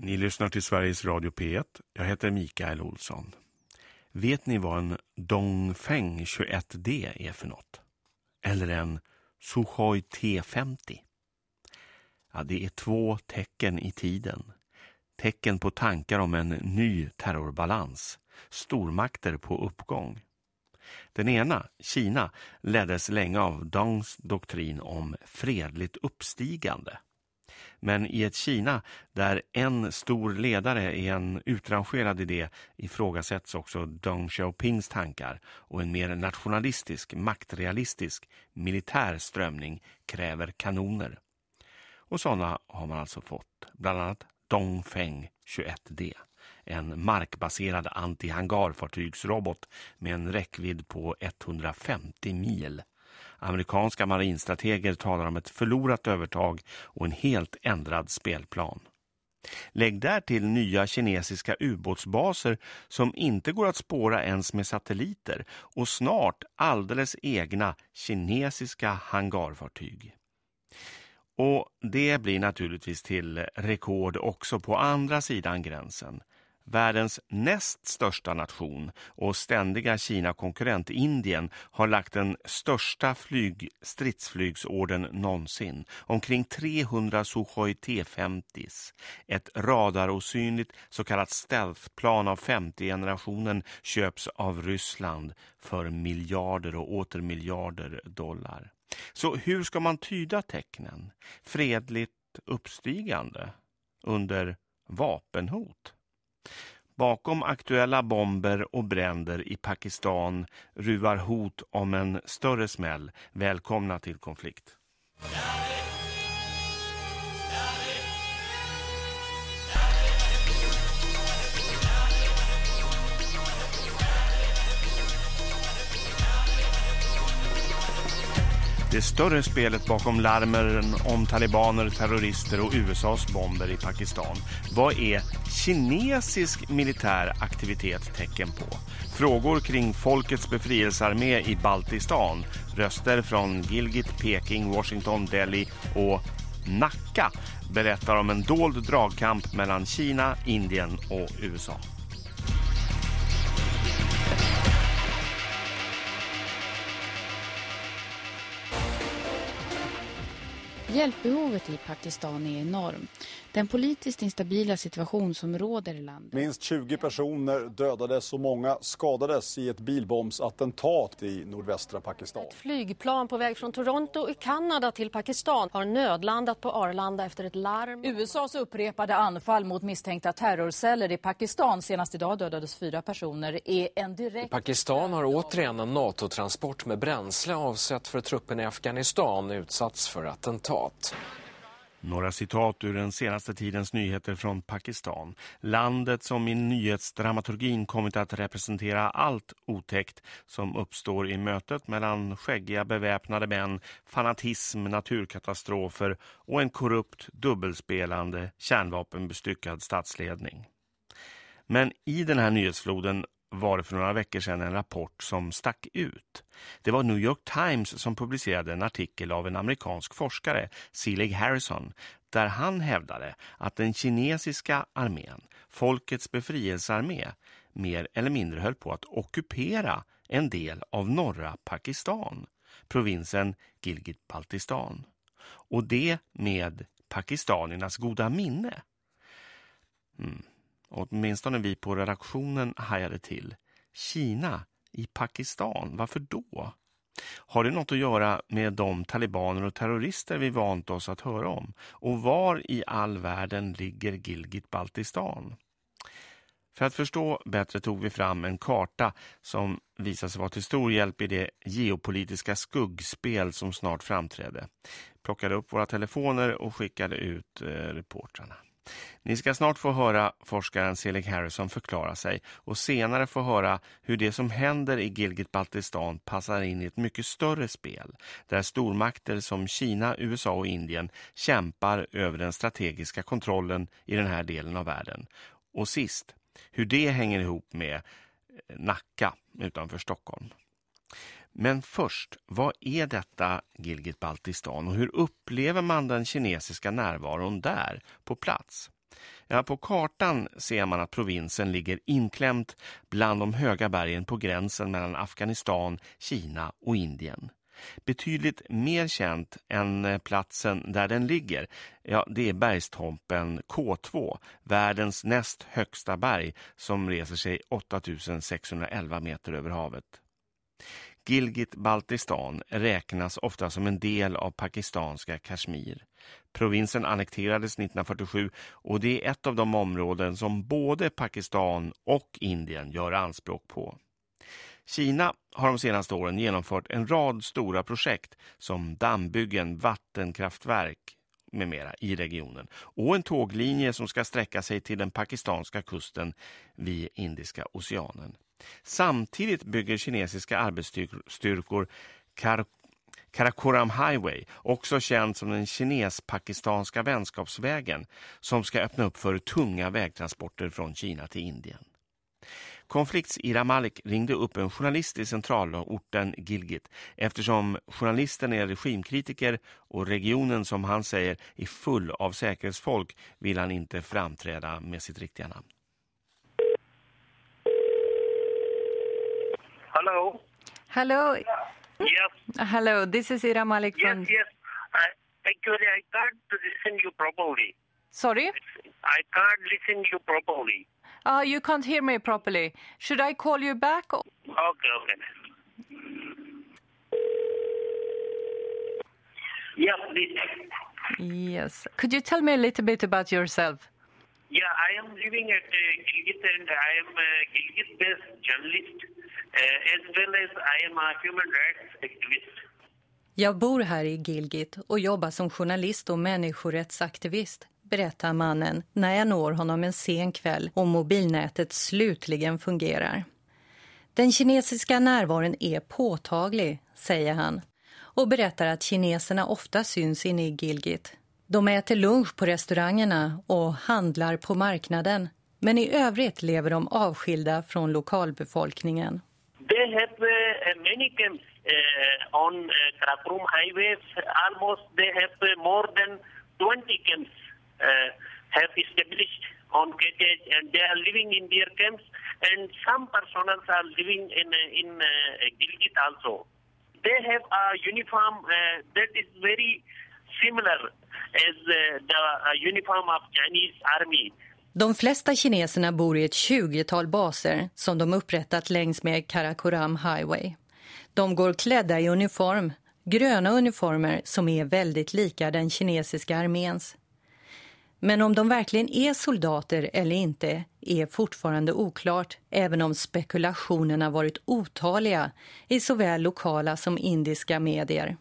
Ni lyssnar till Sveriges Radio P1. Jag heter Mikael Olsson. Vet ni vad en Dongfeng 21D är för något? Eller en Suhoi-T50? Ja, det är två tecken i tiden. Tecken på tankar om en ny terrorbalans. Stormakter på uppgång. Den ena, Kina, leddes länge av Dongs doktrin om fredligt uppstigande. Men i ett Kina där en stor ledare är en utrangerad idé ifrågasätts också Deng Xiaopings tankar och en mer nationalistisk, maktrealistisk militär strömning kräver kanoner. Och sådana har man alltså fått, bland annat Dongfeng 21D. En markbaserad antihangarfartygsrobot med en räckvidd på 150 mil. Amerikanska marinstrateger talar om ett förlorat övertag och en helt ändrad spelplan. Lägg där till nya kinesiska ubåtsbaser som inte går att spåra ens med satelliter och snart alldeles egna kinesiska hangarfartyg. Och det blir naturligtvis till rekord också på andra sidan gränsen. Världens näst största nation och ständiga Kina-konkurrent Indien har lagt den största flyg, stridsflygsorden någonsin. Omkring 300 Sukhoi T-50s. Ett radarosynligt så kallat stealthplan av 50-generationen köps av Ryssland för miljarder och åter miljarder dollar. Så hur ska man tyda tecknen? Fredligt uppstigande under vapenhot? Bakom aktuella bomber och bränder i Pakistan ruvar hot om en större smäll. Välkomna till konflikt. Det större spelet bakom larmen om talibaner, terrorister och USAs bomber i Pakistan. Vad är kinesisk militär aktivitet tecken på? Frågor kring folkets befrielsearmé i Baltistan. Röster från Gilgit, Peking, Washington, Delhi och Nacka berättar om en dold dragkamp mellan Kina, Indien och USA. Hjälpbehovet i Pakistan är enormt. Den politiskt instabila situation som råder i landet. Minst 20 personer dödades och många skadades i ett bilbombsattentat i nordvästra Pakistan. Ett flygplan på väg från Toronto i Kanada till Pakistan har nödlandat på Arlanda efter ett larm. USAs upprepade anfall mot misstänkta terrorceller i Pakistan senast idag dödades fyra personer är en direkt... Pakistan har återigen en NATO-transport med bränsle avsett för truppen i Afghanistan utsatts för attentat. Några citat ur den senaste tidens nyheter från Pakistan. Landet som i nyhetsdramaturgin kommit att representera allt otäckt som uppstår i mötet mellan skäggiga beväpnade män, fanatism, naturkatastrofer och en korrupt, dubbelspelande, kärnvapenbestyckad statsledning. Men i den här nyhetsfloden var det för några veckor sedan en rapport som stack ut. Det var New York Times som publicerade en artikel av en amerikansk forskare, Selig Harrison, där han hävdade att den kinesiska armén, folkets befrielsearmé, mer eller mindre höll på att ockupera en del av norra Pakistan, provinsen Gilgit-Baltistan. Och det med pakistaniernas goda minne. Mm. Åtminstone vi på redaktionen hajade till. Kina i Pakistan, varför då? Har det något att göra med de talibaner och terrorister vi vant oss att höra om? Och var i all världen ligger Gilgit-Baltistan? För att förstå bättre tog vi fram en karta som visade sig vara till stor hjälp i det geopolitiska skuggspel som snart framträdde. Plockade upp våra telefoner och skickade ut eh, reportrarna. Ni ska snart få höra forskaren Selig Harrison förklara sig och senare få höra hur det som händer i Gilgit-Baltistan passar in i ett mycket större spel där stormakter som Kina, USA och Indien kämpar över den strategiska kontrollen i den här delen av världen. Och sist, hur det hänger ihop med Nacka utanför Stockholm. Men först, vad är detta Gilgit-Baltistan och hur upplever man den kinesiska närvaron där på plats? Ja, på kartan ser man att provinsen ligger inklämt bland de höga bergen på gränsen mellan Afghanistan, Kina och Indien. Betydligt mer känt än eh, platsen där den ligger, ja, det är bergstompen K2, världens näst högsta berg som reser sig 8611 meter över havet. Gilgit-Baltistan räknas ofta som en del av pakistanska Kashmir. Provinsen annekterades 1947 och det är ett av de områden som både Pakistan och Indien gör anspråk på. Kina har de senaste åren genomfört en rad stora projekt som dammbyggen, vattenkraftverk med mera i regionen och en tåglinje som ska sträcka sig till den pakistanska kusten vid Indiska oceanen. Samtidigt bygger kinesiska arbetsstyrkor Kar Karakoram Highway, också känd som den kines-pakistanska vänskapsvägen som ska öppna upp för tunga vägtransporter från Kina till Indien. Konflikts Ira Malik ringde upp en journalist i centralorten Gilgit eftersom journalisten är regimkritiker och regionen som han säger är full av säkerhetsfolk vill han inte framträda med sitt riktiga namn. Hello. Hello. Yes. Hello, this is Ira Malik Yes, from... yes. I, actually, I can't listen you properly. Sorry? I can't listen you properly. Uh, you can't hear me properly. Should I call you back? Okay, okay. Yeah, please. Yes. Could you tell me a little bit about yourself? Yeah, I am living at uh, Gilgit and I am uh, a Gilgit-based journalist uh, as well as I am a human rights activist. Jag bor här i Gilgit och jobbar som journalist och människorättsaktivist, berättar mannen när jag når honom en sen kväll och mobilnätet slutligen fungerar. Den kinesiska närvaron är påtaglig, säger han, och berättar att kineserna ofta syns inne i Gilgit. De äter lunch på restaurangerna och handlar på marknaden, men i övrigt lever de avskilda från lokalbefolkningen. They have uh, many camps uh, on uh, Karakorum highways. Almost they have uh, more than 20 camps uh, have established on KTH and they are living in their camps and some personnel are living in in uh, Gilgit also. They have a uniform uh, that is very similar as uh, the uh, uniform of Chinese army. De flesta kineserna bor i ett 20-tal baser som de upprättat längs med Karakoram Highway. De går klädda i uniform, gröna uniformer som är väldigt lika den kinesiska arméns. Men om de verkligen är soldater eller inte är fortfarande oklart även om spekulationerna varit otaliga i såväl lokala som indiska medier.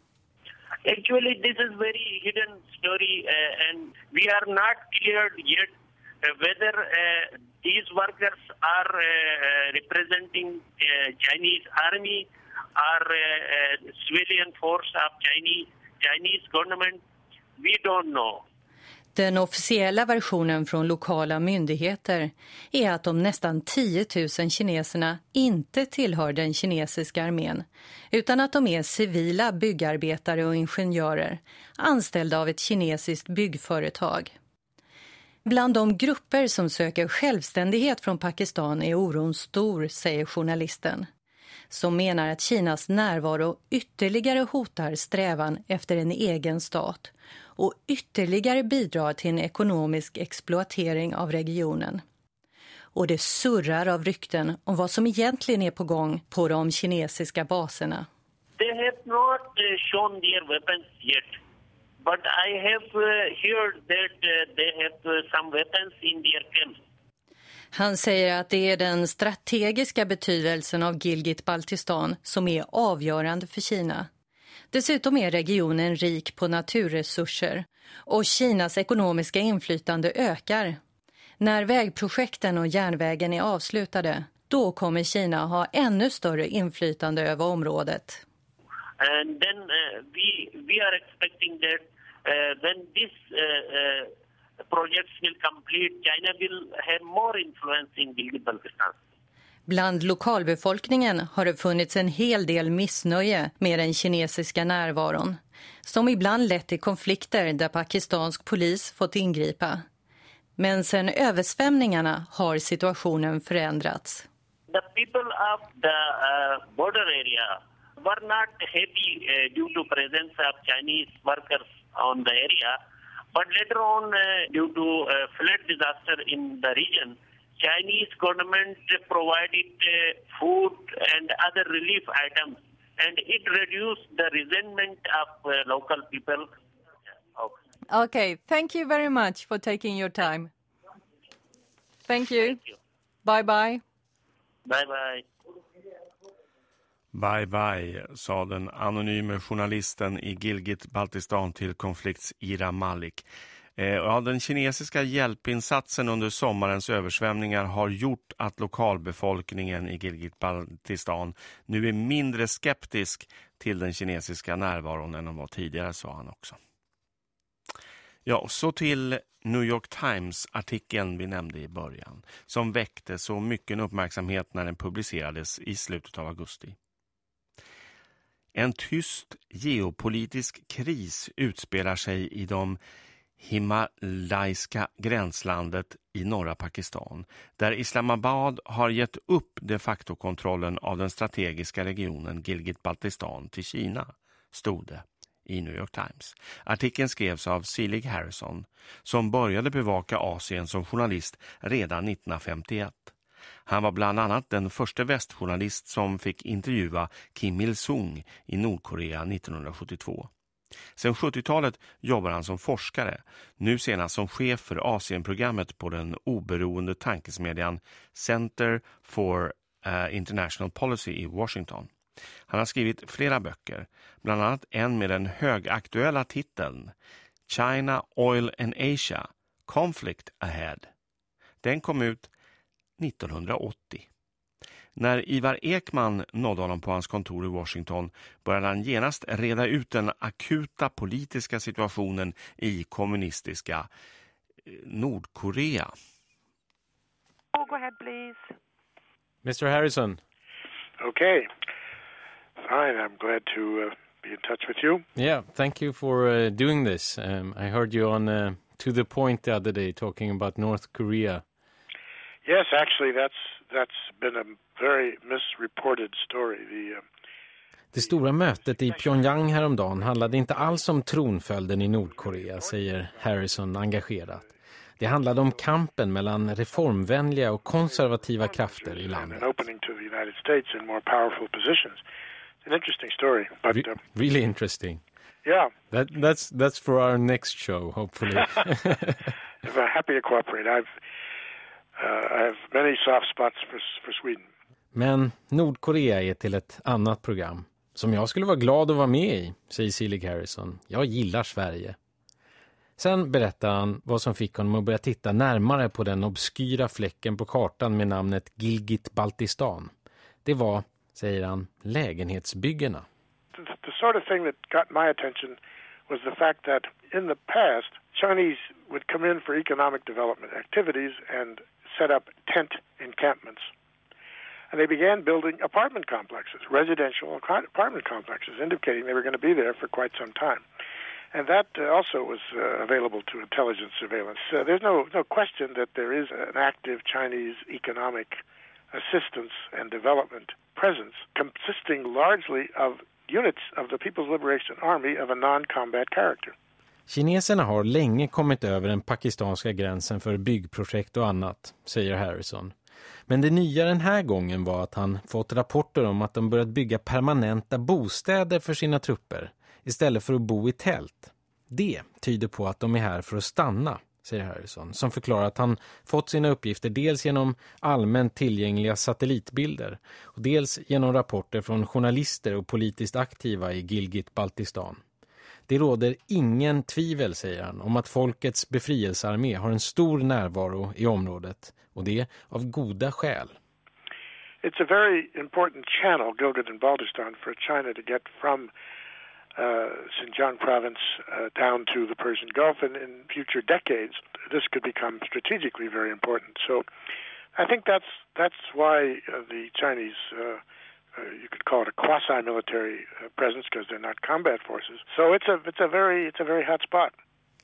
Actually, this is very hidden story, uh, and we are not cleared yet uh, whether uh, these workers are uh, uh, representing uh, Chinese army or uh, uh, civilian force of Chinese Chinese government. We don't know. Den officiella versionen från lokala myndigheter är att de nästan 10 000 kineserna inte tillhör den kinesiska armén utan att de är civila byggarbetare och ingenjörer anställda av ett kinesiskt byggföretag. Bland de grupper som söker självständighet från Pakistan är oron stor, säger journalisten som menar att Kinas närvaro ytterligare hotar strävan efter en egen stat och ytterligare bidrar till en ekonomisk exploatering av regionen. Och det surrar av rykten om vad som egentligen är på gång på de kinesiska baserna. They have not uh, shown their weapons yet, but I have uh, heard that uh, they have some weapons in their camps. Han säger att det är den strategiska betydelsen av Gilgit-Baltistan som är avgörande för Kina. Dessutom är regionen rik på naturresurser och Kinas ekonomiska inflytande ökar. När vägprojekten och järnvägen är avslutade, då kommer Kina ha ännu större inflytande över området. And then uh, we we are expecting that uh, when this uh, uh, projects will complete, China will have more influence in Gilgit-Baltistan. Bland lokalbefolkningen har det funnits en hel del missnöje med den kinesiska närvaron som ibland lett till konflikter där pakistansk polis fått ingripa. Men sen översvämningarna har situationen förändrats. The people of the uh, border area were not happy uh, due to presence of Chinese workers on the area. But later on, uh, due to uh, flood disaster in the region, Chinese government provided uh, food and other relief items, and it reduced the resentment of uh, local people. Okay. okay, thank you very much for taking your time. Thank you. Thank you. Bye bye. Bye bye. Bye bye, sa den anonyme journalisten i Gilgit-Baltistan till konflikts Ira Malik. Eh, ja, den kinesiska hjälpinsatsen under sommarens översvämningar har gjort att lokalbefolkningen i Gilgit-Baltistan nu är mindre skeptisk till den kinesiska närvaron än de var tidigare, sa han också. Ja, så till New York Times-artikeln vi nämnde i början som väckte så mycket uppmärksamhet när den publicerades i slutet av augusti. En tyst geopolitisk kris utspelar sig i de himalaiska gränslandet i norra Pakistan där Islamabad har gett upp de facto kontrollen av den strategiska regionen Gilgit-Baltistan till Kina, stod det i New York Times. Artikeln skrevs av Selig Harrison som började bevaka Asien som journalist redan 1951. Han var bland annat den första västjournalist som fick intervjua Kim Il-sung i Nordkorea 1972. Sen 70-talet jobbar han som forskare, nu senast som chef för Asienprogrammet på den oberoende tankesmedjan Center for uh, International Policy i Washington. Han har skrivit flera böcker, bland annat en med den högaktuella titeln China, Oil and Asia, Conflict Ahead. Den kom ut 1980. När Ivar Ekman nådde honom på hans kontor i Washington började han genast reda ut den akuta politiska situationen i kommunistiska eh, Nordkorea. Oh, go ahead, please. Mr Harrison. Okay. Fine. I'm glad to uh, be in touch with you. Yeah, thank you for uh, doing this. Um, I heard you on uh, To the Point the other day talking about North Korea. Yes, actually, that's that's been a very misreported story. The, uh, Det stora mötet i Pyongyang häromdagen handlade inte alls om tronföljden i Nordkorea, säger Harrison engagerat. Det handlade om kampen mellan reformvänliga och konservativa krafter i landet. An interesting story, but Re- um, really interesting. yeah, That, that's, that's for our next show, hopefully. I'm happy to cooperate. I've uh, I have many soft spots for for Sweden. Men Nordkorea är till ett annat program som jag skulle vara glad att vara med i, säger Selig Harrison. Jag gillar Sverige. Sen berättar han vad som fick honom att börja titta närmare på den obskyra fläcken på kartan med namnet Gilgit-Baltistan. Det var, säger han, lägenhetsbyggena. The, the sort of thing that got my attention was the fact that in the past, Chinese would come in for economic development activities and set up tent encampments. And they began building apartment complexes, residential apartment complexes, indicating they were going to be there for quite some time. And that uh, also was uh, available to intelligence surveillance. Uh, there's no, no question that there is an active Chinese economic assistance and development presence consisting largely of units of the People's Liberation Army of a non-combat character. Kineserna har länge kommit över den pakistanska gränsen för byggprojekt och annat, säger Harrison. Men det nya den här gången var att han fått rapporter om att de börjat bygga permanenta bostäder för sina trupper istället för att bo i tält. Det tyder på att de är här för att stanna, säger Harrison, som förklarar att han fått sina uppgifter dels genom allmänt tillgängliga satellitbilder och dels genom rapporter från journalister och politiskt aktiva i Gilgit-Baltistan. Det råder ingen tvivel, säger han, om att folkets befrielsearmé har en stor närvaro i området och det av goda skäl. It's a very important channel, Gilgit and Baltistan, for China to get from uh, Xinjiang province uh, down to the Persian Gulf, and in future decades, this could become strategically very important. So, I think that's that's why uh, the Chinese, uh, uh, you could call it a quasi-military uh, presence, because they're not combat forces. So it's a it's a very it's a very hot spot.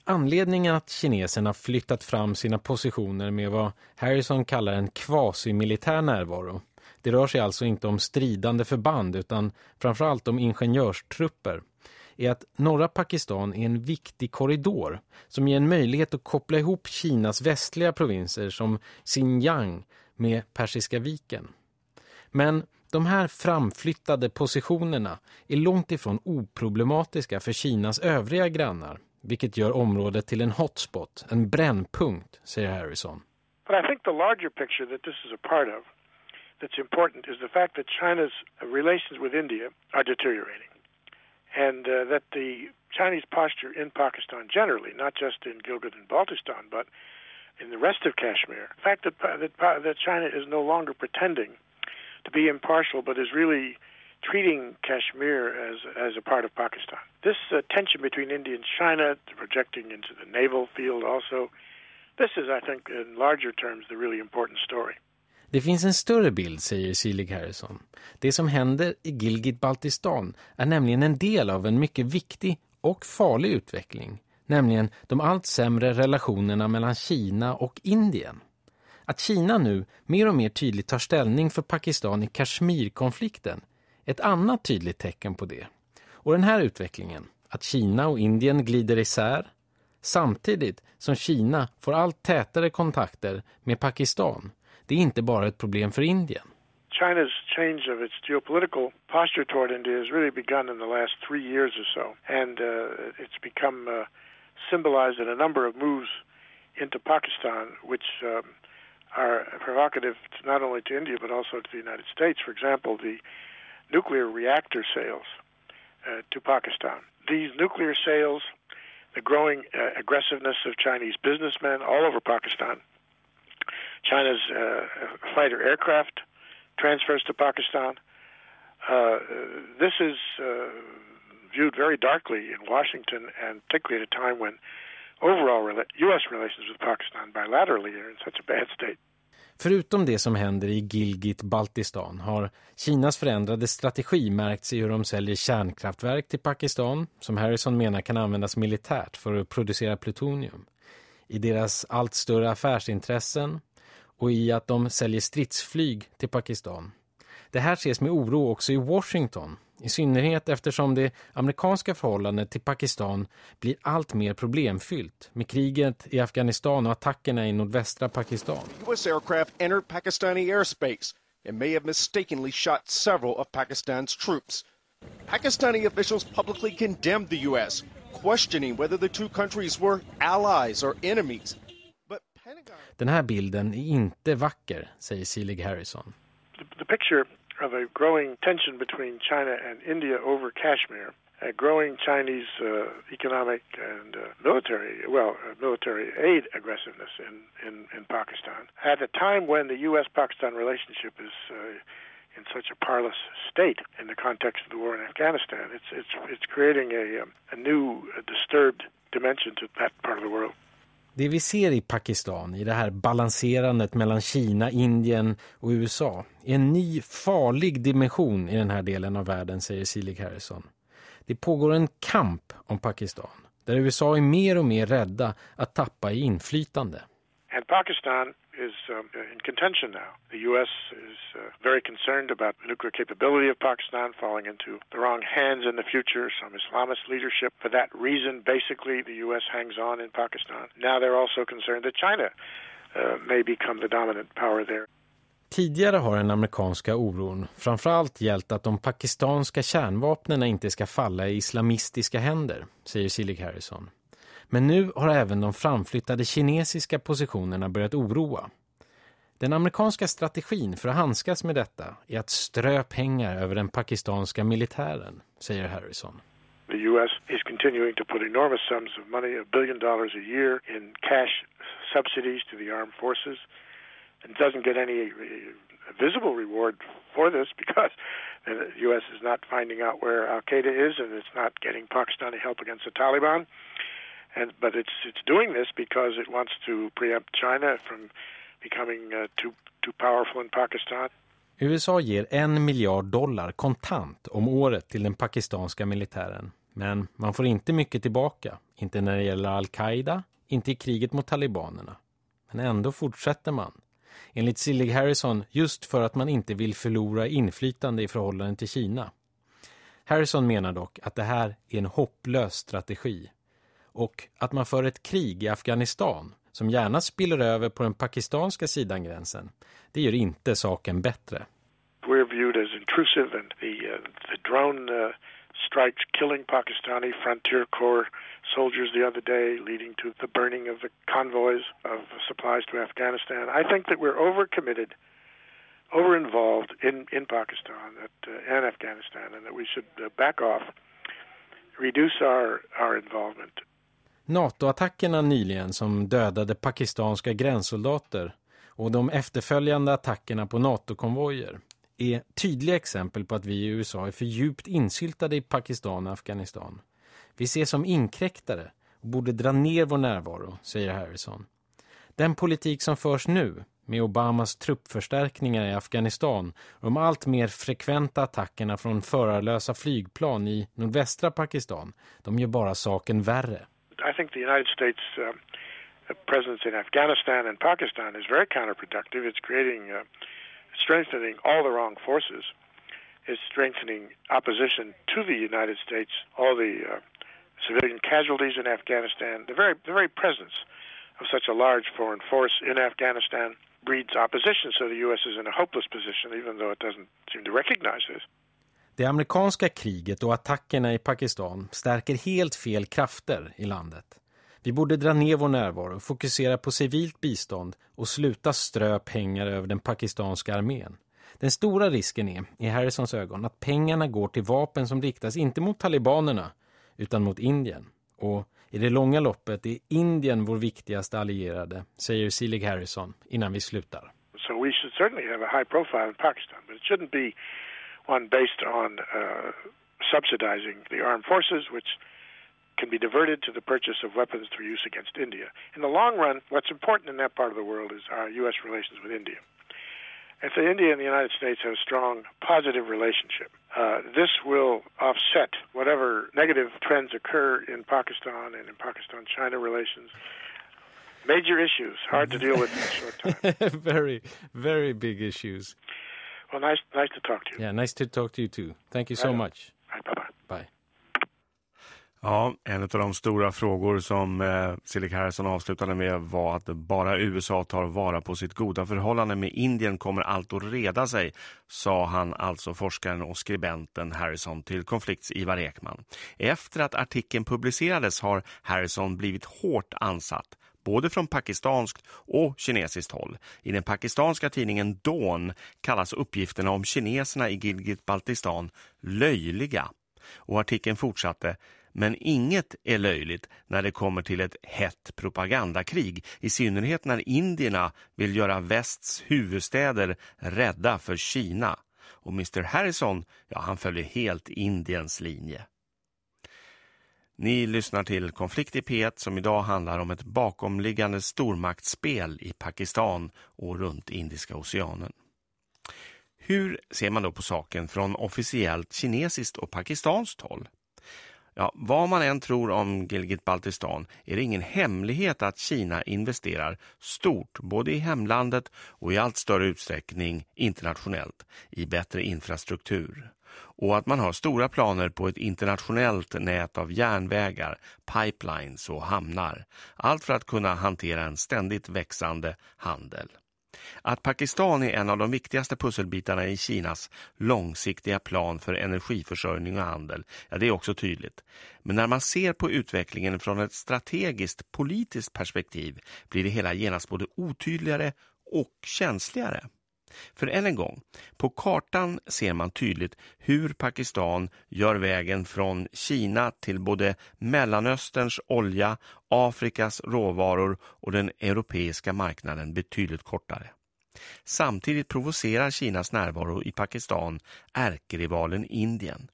Anledningen att kineserna flyttat fram sina positioner med vad Harrison kallar en quasi-militär närvaro. Det rör sig alltså inte om stridande förband utan framförallt om ingenjörstrupper är att norra Pakistan är en viktig korridor som ger en möjlighet att koppla ihop Kinas västliga provinser som Xinjiang med Persiska viken. Men de här framflyttade positionerna är långt ifrån oproblematiska för Kinas övriga grannar, vilket gör området till en hotspot, en brännpunkt, säger Harrison. But I think the larger picture that this is a part of that's important is the fact that China's relations with India are deteriorating. And uh, that the Chinese posture in Pakistan generally, not just in Gilgit and Baltistan, but in the rest of Kashmir, the fact that, that, that China is no longer pretending to be impartial, but is really treating Kashmir as as a part of Pakistan. This uh, tension between India and China, projecting into the naval field, also, this is, I think, in larger terms, the really important story. Det finns en större bild, säger Silig Harrison. Det som händer i Gilgit-Baltistan är nämligen en del av en mycket viktig och farlig utveckling, nämligen de allt sämre relationerna mellan Kina och Indien. Att Kina nu mer och mer tydligt tar ställning för Pakistan i Kashmir-konflikten ett annat tydligt tecken på det. Och den här utvecklingen, att Kina och Indien glider isär, samtidigt som Kina får allt tätare kontakter med Pakistan, det är inte bara ett problem för Indien. China's change of its geopolitical posture toward India has really begun in the last three years or so, and uh, it's become uh, symbolized in a number of moves into Pakistan, which um, are provocative not only to India but also to the United States. For example, the nuclear reactor sales uh, to Pakistan. These nuclear sales, the growing uh, aggressiveness of Chinese businessmen all over Pakistan, China's uh, fighter aircraft transfers to Pakistan. Uh, this is uh, viewed very darkly in Washington, and particularly at a time when overall U.S. relations with Pakistan bilaterally are in such a bad state. Förutom det som händer i Gilgit-Baltistan har Kinas förändrade strategi märkts i hur de säljer kärnkraftverk till Pakistan som Harrison menar kan användas militärt för att producera plutonium. I deras allt större affärsintressen och i att de säljer stridsflyg till Pakistan. Det här ses med oro också i Washington i synnerhet eftersom det amerikanska förhållandet till Pakistan blir allt mer problemfyllt med kriget i Afghanistan och attackerna i nordvästra Pakistan. US aircraft entered Pakistani airspace and may have mistakenly shot several of Pakistan's troops. Pakistani officials publicly condemned the US, questioning whether the two countries were allies or enemies. Den här bilden är inte vacker, säger Selig Harrison. The, the picture of a growing tension between China and India over Kashmir, a growing Chinese uh, economic and uh, military, well, uh, military aid aggressiveness in, in, in, Pakistan, at a time when the U.S.-Pakistan relationship is uh, in such a parlous state in the context of the war in Afghanistan, it's, it's, it's creating a, um, a new disturbed dimension to that part of the world. Det vi ser i Pakistan, i det här balanserandet mellan Kina, Indien och USA, är en ny farlig dimension i den här delen av världen, säger Silik Harrison. Det pågår en kamp om Pakistan, där USA är mer och mer rädda att tappa i inflytande. And Pakistan is um, in contention now. The U.S. is uh, very concerned about the nuclear capability of Pakistan falling into the wrong hands in the future, some Islamist leadership. For that reason, basically, the U.S. hangs on in Pakistan. Now they're also concerned that China uh, may become the dominant power there. Tidigare har den amerikanska oron framförallt gällt att de pakistanska kärnvapnen inte ska falla i islamistiska händer, säger Selig Harrison. Men nu har även de framflyttade kinesiska positionerna börjat oroa. Den amerikanska strategin för att handskas med detta är att strö pengar över den pakistanska militären, säger Harrison. The US is continuing to put enormous sums of money, a billion dollars a year, in cash subsidies to the armed forces and doesn't get any uh, visible reward for this because the U.S. is not finding out where Al Qaeda is and it's not getting Pakistani help against the Taliban and but it's it's doing this because it wants to preempt China from becoming uh, too too powerful in Pakistan. USA ger en miljard dollar kontant om året till den pakistanska militären. Men man får inte mycket tillbaka inte när det gäller Al-Qaida, inte i kriget mot talibanerna. Men ändå fortsätter man. Enligt Sillig Harrison just för att man inte vill förlora inflytande i förhållande till Kina. Harrison menar dock att det här är en hopplös strategi och att man för ett krig i Afghanistan som gärna spiller över på den pakistanska sidan gränsen, det gör inte saken bättre. We're viewed as intrusive and the, uh, the drone uh, strikes killing Pakistani frontier corps soldiers the other day, leading to the burning of the convoys of supplies to Afghanistan. I think that we're overcommitted, overinvolved in, in Pakistan that, uh, and Afghanistan, and that we should uh, back off, reduce our, our involvement. NATO-attackerna nyligen som dödade pakistanska gränssoldater och de efterföljande attackerna på NATO-konvojer är tydliga exempel på att vi i USA är för djupt insyltade i Pakistan och Afghanistan. Vi ses som inkräktare och borde dra ner vår närvaro, säger Harrison. Den politik som förs nu, med Obamas truppförstärkningar i Afghanistan och de allt mer frekventa attackerna från förarlösa flygplan i nordvästra Pakistan, de gör bara saken värre. I think the United States uh, presence in Afghanistan and Pakistan is very counterproductive. It's creating, uh, strengthening all the wrong forces. It's strengthening opposition to the United States, all the uh, civilian casualties in Afghanistan. The very, the very presence of such a large foreign force in Afghanistan breeds opposition, so the U.S. is in a hopeless position, even though it doesn't seem to recognize this. Det amerikanska kriget och attackerna i Pakistan stärker helt fel krafter i landet. Vi borde dra ner vår närvaro, fokusera på civilt bistånd och sluta strö pengar över den pakistanska armén. Den stora risken är, i Harrisons ögon, att pengarna går till vapen som riktas inte mot talibanerna utan mot Indien. Och i det långa loppet är Indien vår viktigaste allierade, säger Selig Harrison innan vi slutar. So we should certainly have a high profile in Pakistan, but it shouldn't be one based on uh, subsidizing the armed forces, which can be diverted to the purchase of weapons for use against India. In the long run, what's important in that part of the world is our U.S. relations with India. If the India and the United States have a strong, positive relationship, uh, this will offset whatever negative trends occur in Pakistan and in Pakistan-China relations. Major issues, hard to deal with in a short time. very, very big issues. Well, nice, nice to talk to you. Yeah, nice to talk to you too. Thank you so Right much. Right, bye-bye. Bye. Ja, en av de stora frågor som eh, Silik Harrison avslutade med var att bara USA tar vara på sitt goda förhållande med Indien kommer allt att reda sig, sa han alltså forskaren och skribenten Harrison till konflikts Ivar Ekman. Efter att artikeln publicerades har Harrison blivit hårt ansatt både från pakistanskt och kinesiskt håll. I den pakistanska tidningen Dawn kallas uppgifterna om kineserna i Gilgit-Baltistan löjliga. Och artikeln fortsatte men inget är löjligt när det kommer till ett hett propagandakrig, i synnerhet när indierna vill göra västs huvudstäder rädda för Kina. Och Mr Harrison, ja han följer helt Indiens linje. Ni lyssnar till Konflikt i P1 som idag handlar om ett bakomliggande stormaktsspel i Pakistan och runt Indiska oceanen. Hur ser man då på saken från officiellt kinesiskt och pakistanskt håll? Ja, vad man än tror om Gilgit-Baltistan är det ingen hemlighet att Kina investerar stort både i hemlandet och i allt större utsträckning internationellt i bättre infrastruktur. Och att man har stora planer på ett internationellt nät av järnvägar, pipelines och hamnar. Allt för att kunna hantera en ständigt växande handel. Att Pakistan är en av de viktigaste pusselbitarna i Kinas långsiktiga plan för energiförsörjning och handel, ja det är också tydligt. Men när man ser på utvecklingen från ett strategiskt politiskt perspektiv blir det hela genast både otydligare och känsligare. För än en gång, på kartan ser man tydligt hur Pakistan gör vägen från Kina till både Mellanösterns olja, Afrikas råvaror och den europeiska marknaden betydligt kortare. Samtidigt provocerar Kinas närvaro i Pakistan ärkerivalen Indien.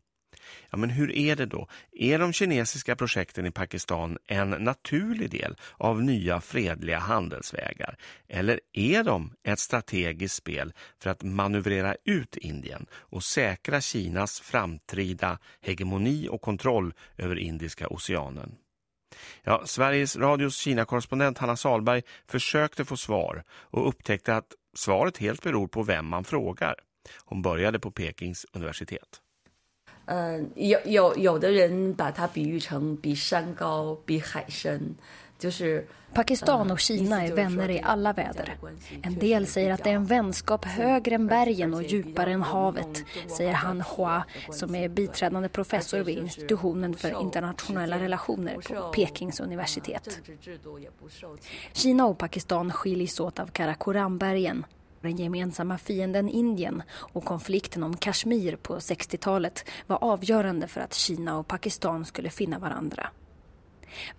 Ja, men hur är det då? Är de kinesiska projekten i Pakistan en naturlig del av nya fredliga handelsvägar? Eller är de ett strategiskt spel för att manövrera ut Indien och säkra Kinas framtida hegemoni och kontroll över Indiska oceanen? Ja, Sveriges Radios Kina-korrespondent Hanna Salberg försökte få svar och upptäckte att svaret helt beror på vem man frågar. Hon började på Pekings universitet. 呃，有有有的人把它比喻成比山高，比海深。Pakistan och Kina är vänner i alla väder. En del säger att det är en vänskap högre än bergen och djupare än havet, säger Han Hua som är biträdande professor vid institutionen för internationella relationer på Pekings universitet. Kina och Pakistan skiljs åt av Karakorambergen den gemensamma fienden Indien och konflikten om Kashmir på 60-talet var avgörande för att Kina och Pakistan skulle finna varandra.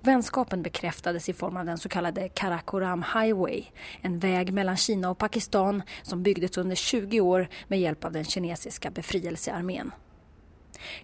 Vänskapen bekräftades i form av den så kallade Karakoram Highway, en väg mellan Kina och Pakistan som byggdes under 20 år med hjälp av den kinesiska befrielsearmén.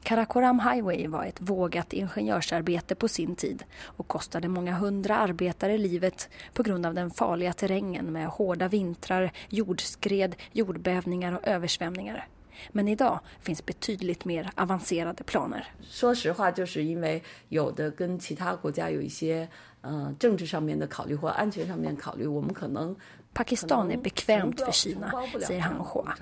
Karakoram Highway var ett vågat ingenjörsarbete på sin tid och kostade många hundra arbetare livet på grund av den farliga terrängen med hårda vintrar, jordskred, jordbävningar och översvämningar. Men idag finns betydligt mer avancerade planer. 说实话，就是因为有的跟其他国家有一些 Pakistan är bekvämt för Kina, säger Han Hua.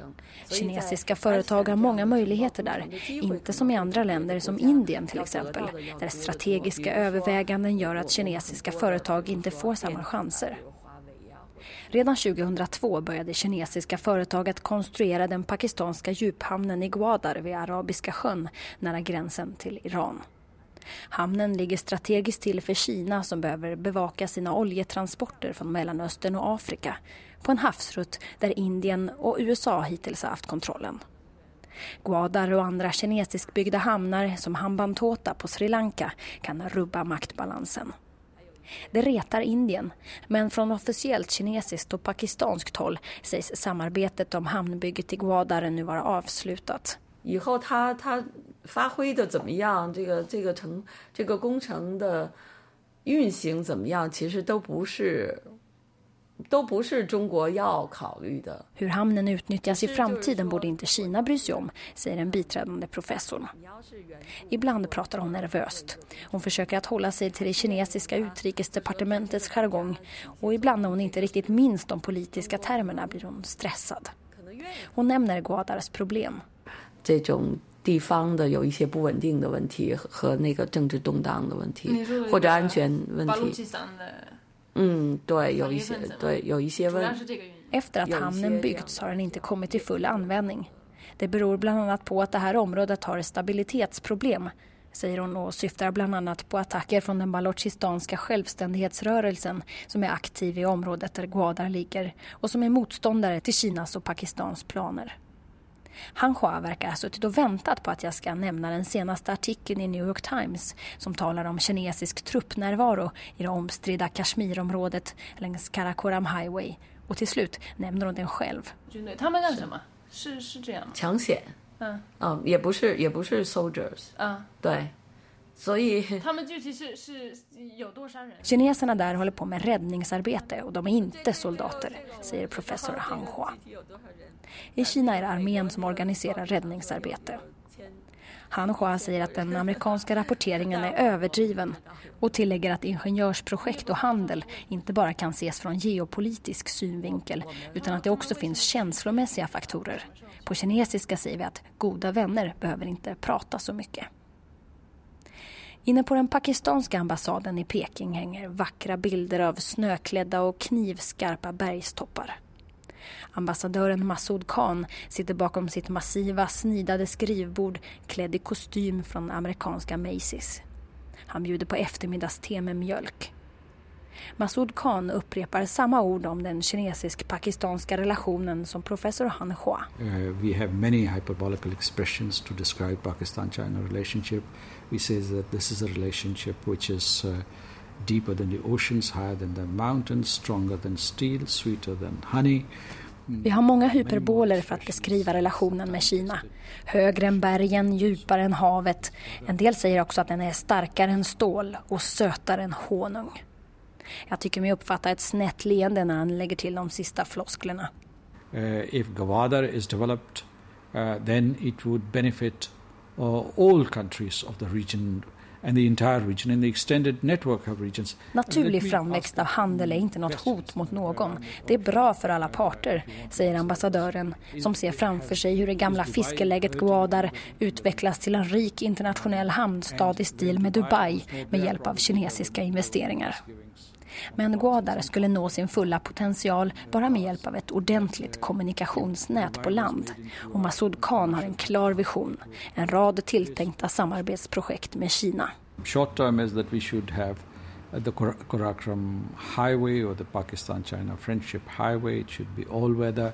Kinesiska företag har många möjligheter där, inte som i andra länder som Indien till exempel, där strategiska överväganden gör att kinesiska företag inte får samma chanser. Redan 2002 började kinesiska företag att konstruera den pakistanska djuphamnen i Gwadar vid Arabiska sjön nära gränsen till Iran. Hamnen ligger strategiskt till för Kina som behöver bevaka sina oljetransporter från Mellanöstern och Afrika på en havsrutt där Indien och USA hittills har haft kontrollen. Gwadar och andra kinesiskbyggda hamnar som Hambantota på Sri Lanka kan rubba maktbalansen. Det retar Indien, men från officiellt kinesiskt och pakistanskt håll sägs samarbetet om hamnbygget i Gwadar nu vara avslutat. 以后它它 发挥的怎么样，这个这个成这个工程的运行怎么样，其实都不是 hur hamnen utnyttjas i framtiden borde inte Kina bry sig om, säger den biträdande professorn. Ibland pratar hon nervöst. Hon försöker att hålla sig till det kinesiska utrikesdepartementets jargong och ibland när hon inte riktigt minns de politiska termerna blir hon stressad. Hon nämner Guadars problem. 这种 地方的有一些不稳定的问题和那个政治动荡的问题，或者安全问题。Mm, Efter att hamnen byggts har den inte kommit till full användning. Det beror bland annat på att det här området har stabilitetsproblem, säger hon och syftar bland annat på attacker från den balochistanska självständighetsrörelsen som är aktiv i området där Gwadar ligger och som är motståndare till Kinas och Pakistans planer. Han Hua verkar ha suttit och väntat på att jag ska nämna den senaste artikeln i New York Times som talar om kinesisk truppnärvaro i det omstridda Kashmirområdet längs Karakoram Highway. Och till slut nämner hon den själv. 抢险，嗯，啊，也不是，也不是 soldiers，啊，对。 Kineserna där håller på med räddningsarbete och de är inte soldater, säger professor Han Hua. I Kina är det armén som organiserar räddningsarbete. Han Hua säger att den amerikanska rapporteringen är överdriven och tillägger att ingenjörsprojekt och handel inte bara kan ses från geopolitisk synvinkel utan att det också finns känslomässiga faktorer. På kinesiska säger vi att goda vänner behöver inte prata så mycket. Inne på den pakistanska ambassaden i Peking hänger vackra bilder av snöklädda och knivskarpa bergstoppar. Ambassadören Masoud Khan sitter bakom sitt massiva snidade skrivbord klädd i kostym från amerikanska Macy's. Han bjuder på eftermiddagste med mjölk. Masoud Khan upprepar samma ord om den kinesisk-pakistanska relationen som professor Han Hua. Uh, we have many hyperbolical expressions to describe Pakistan-China relationship. We say that this is a relationship which is uh, deeper than the oceans, higher than the mountains, stronger than steel, sweeter than honey. Vi har många hyperboler för att beskriva relationen med Kina. Högre än bergen, djupare än havet. En del säger också att den är starkare än stål och sötare än honung. Jag tycker mig uppfatta ett snett leende när han lägger till de sista flosklerna. Uh, if Gwadar is developed, uh, then it would benefit uh, all countries of the region and the entire region and the extended network of regions. Naturlig framväxt av handel är inte något hot mot någon. Det är bra för alla parter, säger ambassadören som ser framför sig hur det gamla fiskeläget Guadar utvecklas till en rik internationell hamnstad i stil med Dubai med hjälp av kinesiska investeringar. Men Guadar skulle nå sin fulla potential bara med hjälp av ett ordentligt kommunikationsnät på land. Och Masoud Khan har en klar vision, en rad tilltänkta samarbetsprojekt med Kina. Short term is that we should have uh, the Karakoram Highway or the Pakistan-China Friendship Highway. It should be all weather.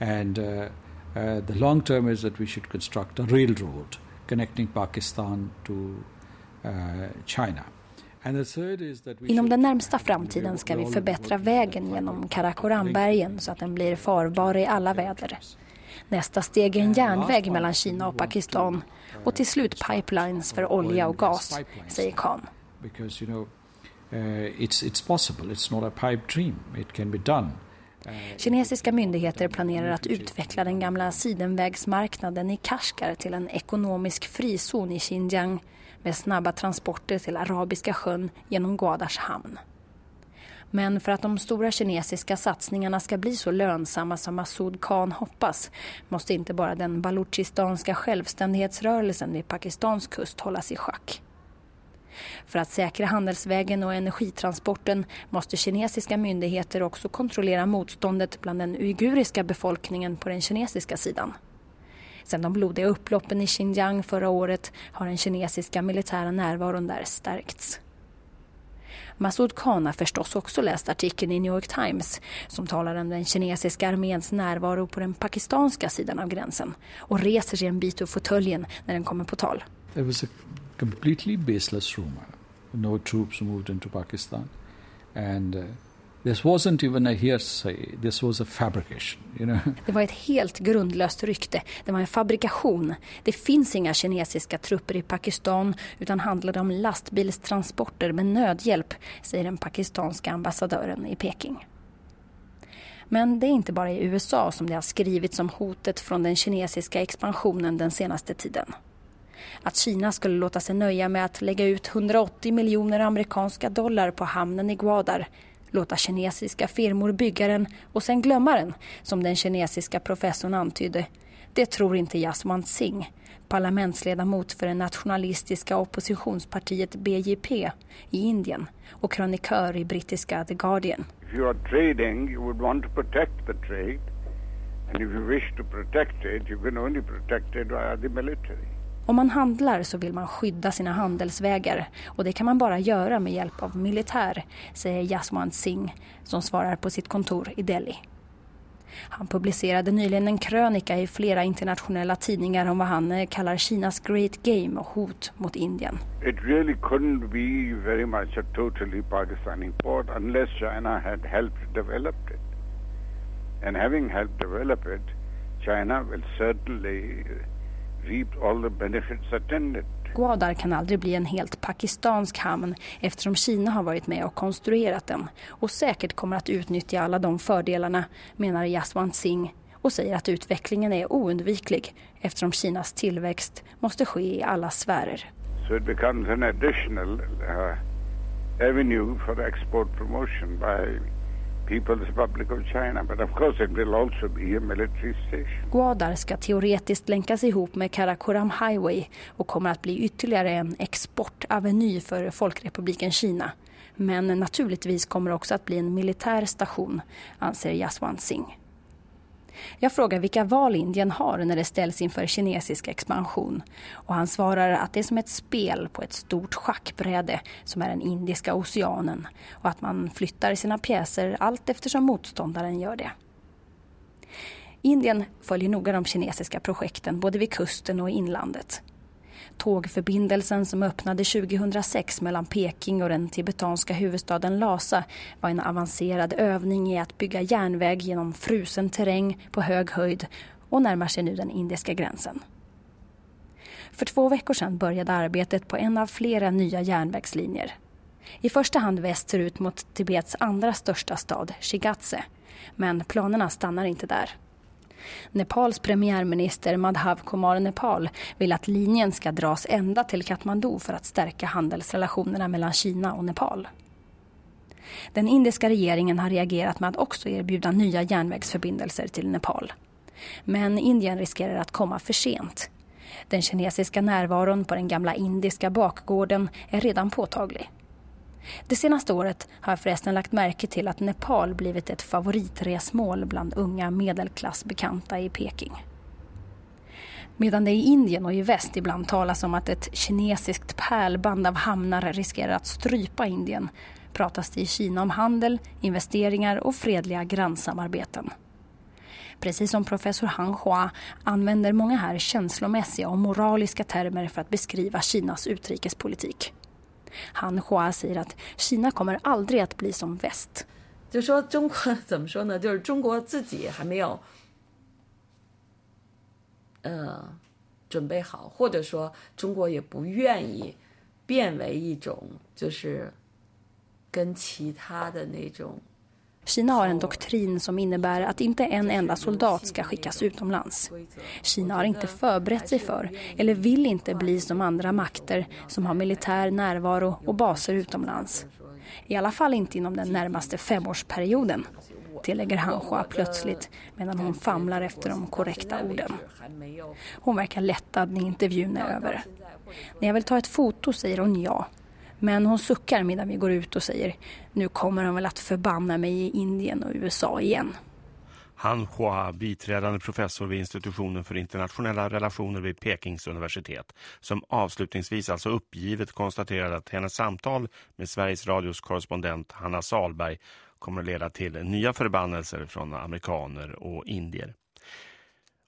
And uh, uh, the long term is that we should construct a railroad connecting Pakistan to uh, China. Inom den närmsta framtiden ska vi förbättra vägen genom Karakorambergen så att den blir farbar i alla väder. Nästa steg är en järnväg mellan Kina och Pakistan och till slut pipelines för olja och gas, säger Khan. Kinesiska myndigheter planerar att utveckla den gamla sidenvägsmarknaden i Kashgar till en ekonomisk frizon i Xinjiang med snabba transporter till Arabiska sjön genom Guadars hamn. Men för att de stora kinesiska satsningarna ska bli så lönsamma som Masoud Khan hoppas måste inte bara den baluchistanska självständighetsrörelsen vid Pakistans kust hållas i schack. För att säkra handelsvägen och energitransporten måste kinesiska myndigheter också kontrollera motståndet bland den uiguriska befolkningen på den kinesiska sidan. Sedan de blodiga upploppen i Xinjiang förra året har den kinesiska militära närvaron där stärkts. Masoud Khan har förstås också läst artikeln i New York Times som talar om den kinesiska arméns närvaro på den pakistanska sidan av gränsen och reser sig en bit ur fåtöljen när den kommer på tal. Det var en completely baseless rumor. No troops moved into Pakistan and uh, This wasn't even a hearsay, this was a fabrication. You know? Det var ett helt grundlöst rykte. Det var en fabrikation. Det finns inga kinesiska trupper i Pakistan utan handlade om lastbilstransporter med nödhjälp, säger den pakistanska ambassadören i Peking. Men det är inte bara i USA som det har skrivits om hotet från den kinesiska expansionen den senaste tiden. Att Kina skulle låta sig nöja med att lägga ut 180 miljoner amerikanska dollar på hamnen i Guadar låta kinesiska firmor bygga den och sen glömma den, som den kinesiska professorn antydde. Det tror inte Jaswant Singh, parlamentsledamot för det nationalistiska oppositionspartiet BJP i Indien och krönikör i brittiska The Guardian. If you are trading, you would want to protect the trade. And if you wish to protect it, you can only protect it via the military. Om man handlar så vill man skydda sina handelsvägar och det kan man bara göra med hjälp av militär, säger Jaswant Singh som svarar på sitt kontor i Delhi. Han publicerade nyligen en krönika i flera internationella tidningar om vad han eh, kallar Kinas great game och hot mot Indien. It really couldn't be very much a totally Pakistani port unless China had helped develop it. And having helped develop it, China will certainly reaped all the benefits attended. Gwadar kan aldrig bli en helt pakistansk hamn eftersom Kina har varit med och konstruerat den och säkert kommer att utnyttja alla de fördelarna, menar Jaswant Singh och säger att utvecklingen är oundviklig eftersom Kinas tillväxt måste ske i alla sfärer. So it becomes an additional uh, avenue for export promotion by People's Republic of China, but of course it will also be a military station. Gwadar ska teoretiskt länkas ihop med Karakoram Highway och kommer att bli ytterligare en exportaveny för Folkrepubliken Kina. Men naturligtvis kommer det också att bli en militär station, anser Jaswant Singh. Jag frågar vilka val Indien har när det ställs inför kinesisk expansion. Och han svarar att det är som ett spel på ett stort schackbräde som är den indiska oceanen och att man flyttar sina pjäser allt eftersom motståndaren gör det. Indien följer noga de kinesiska projekten både vid kusten och i inlandet. Tågförbindelsen som öppnade 2006 mellan Peking och den tibetanska huvudstaden Lhasa var en avancerad övning i att bygga järnväg genom frusen terräng på hög höjd och närmar sig nu den indiska gränsen. För två veckor sedan började arbetet på en av flera nya järnvägslinjer. I första hand västerut mot Tibets andra största stad, Shigatse. Men planerna stannar inte där. Nepals premiärminister Madhav Kumar Nepal vill att linjen ska dras ända till Kathmandu för att stärka handelsrelationerna mellan Kina och Nepal. Den indiska regeringen har reagerat med att också erbjuda nya järnvägsförbindelser till Nepal. Men Indien riskerar att komma för sent. Den kinesiska närvaron på den gamla indiska bakgården är redan påtaglig. Det senaste året har jag förresten lagt märke till att Nepal blivit ett favoritresmål bland unga medelklassbekanta i Peking. Medan det i Indien och i väst ibland talas om att ett kinesiskt pärlband av hamnar riskerar att strypa Indien pratas det i Kina om handel, investeringar och fredliga grannsamarbeten. Precis som professor Han Hua använder många här känslomässiga och moraliska termer för att beskriva Kinas utrikespolitik. Han Hua säger att Kina kommer aldrig att bli som väst. 就说中国怎么说呢？就是中国自己还没有，呃，准备好，或者说中国也不愿意变为一种就是跟其他的那种 Kina har en doktrin som innebär att inte en enda soldat ska skickas utomlands. Kina har inte förberett sig för eller vill inte bli som andra makter som har militär närvaro och baser utomlands. I alla fall inte inom den närmaste femårsperioden, tillägger Hanhua plötsligt medan hon famlar efter de korrekta orden. Hon verkar lättad när intervjun är över. När jag vill ta ett foto säger hon ja men hon suckar medan vi går ut och säger nu kommer de väl att förbanna mig i Indien och USA igen. Han Hua, biträdande professor vid institutionen för internationella relationer vid Pekings universitet, som avslutningsvis alltså uppgivet konstaterade att hennes samtal med Sveriges radios korrespondent Hanna Salberg kommer att leda till nya förbannelser från amerikaner och indier.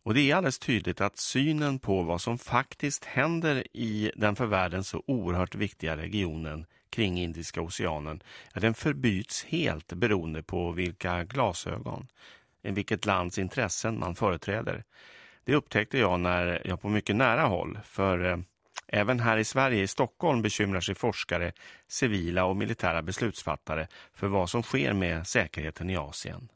Och det är alldeles tydligt att synen på vad som faktiskt händer i den för världen så oerhört viktiga regionen kring Indiska oceanen, ja, den förbyts helt beroende på vilka glasögon, i vilket lands intressen man företräder. Det upptäckte jag när jag på mycket nära håll, för eh, även här i Sverige, i Stockholm, bekymrar sig forskare, civila och militära beslutsfattare för vad som sker med säkerheten i Asien.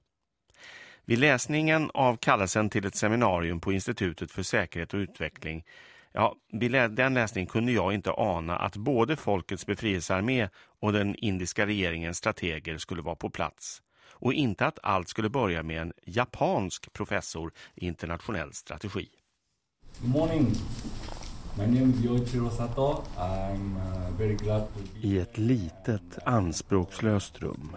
Vid läsningen av kallelsen till ett seminarium på Institutet för säkerhet och utveckling Ja, vid den läsningen kunde jag inte ana att både Folkets befrielsearmé och den indiska regeringens strateger skulle vara på plats. Och inte att allt skulle börja med en japansk professor i internationell strategi. Good morning. My name is Yoichiro Sato. I'm uh, very glad to be... I ett litet, anspråkslöst rum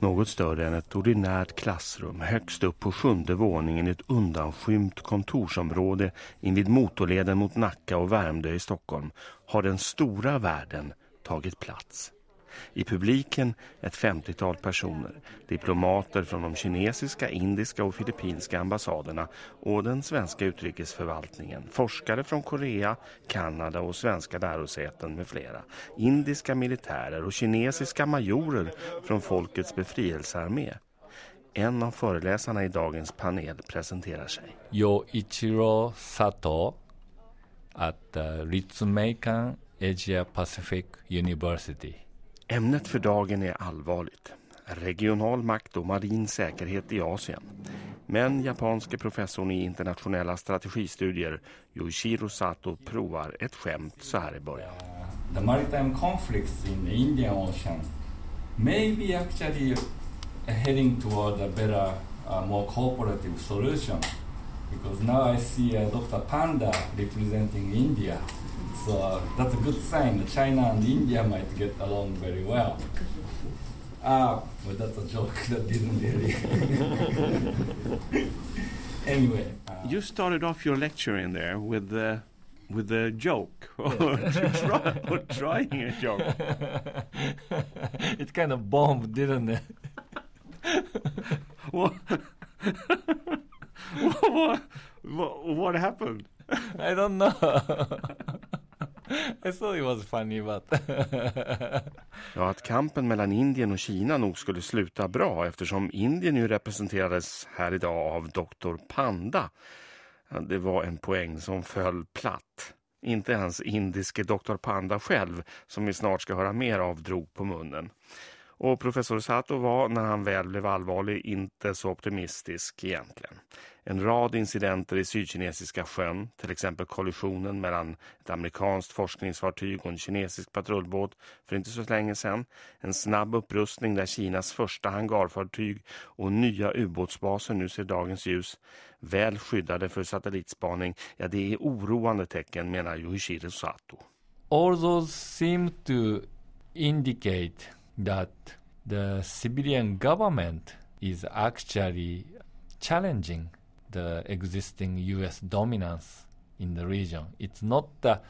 något större än ett ordinärt klassrum högst upp på sjunde våningen i ett undanskymt kontorsområde invid motorleden mot Nacka och Värmdö i Stockholm har den stora världen tagit plats. I publiken ett 50-tal personer, diplomater från de kinesiska, indiska och filippinska ambassaderna och den svenska utrikesförvaltningen, forskare från Korea, Kanada och svenska lärosäten med flera, indiska militärer och kinesiska majorer från Folkets befrielsearmé. En av föreläsarna i dagens panel presenterar sig. Yoichiro Sato at uh, Ritsumeikan Asia Pacific University. Ämnet för dagen är allvarligt. Regional makt och marin säkerhet i Asien. Men japanske professorn i internationella strategistudier Yoshiro Sato provar ett skämt så här i början. The maritime conflicts in the Indian Ocean may be actually heading toward a better, uh, more cooperative solution. Because now I see uh, Dr. Panda representing India. So uh, that's a good sign that China and India might get along very well. Ah, but that's a joke that didn't really. anyway. Uh, you started off your lecture in there with the with a joke or, try, or trying a joke. it kind of bombed, didn't it? what, what, what happened? I don't know. I thought it was funny but... ja, att kampen mellan Indien och Kina nog skulle sluta bra eftersom Indien ju representerades här idag av Dr. Panda. Det var en poäng som föll platt. Inte ens indiske Dr. Panda själv, som vi snart ska höra mer av, drog på munnen. Och professor Sato var, när han väl blev allvarlig, inte så optimistisk egentligen. En rad incidenter i Sydkinesiska sjön, till exempel kollisionen mellan ett amerikanskt forskningsfartyg och en kinesisk patrullbåt för inte så länge sedan. En snabb upprustning där Kinas första hangarfartyg och nya ubåtsbaser nu ser dagens ljus. Väl skyddade för satellitspaning, ja det är oroande tecken menar Yoshiro Sato. All those seem to indicate that the civilian government is actually challenging the existing US dominance in the region. It's not the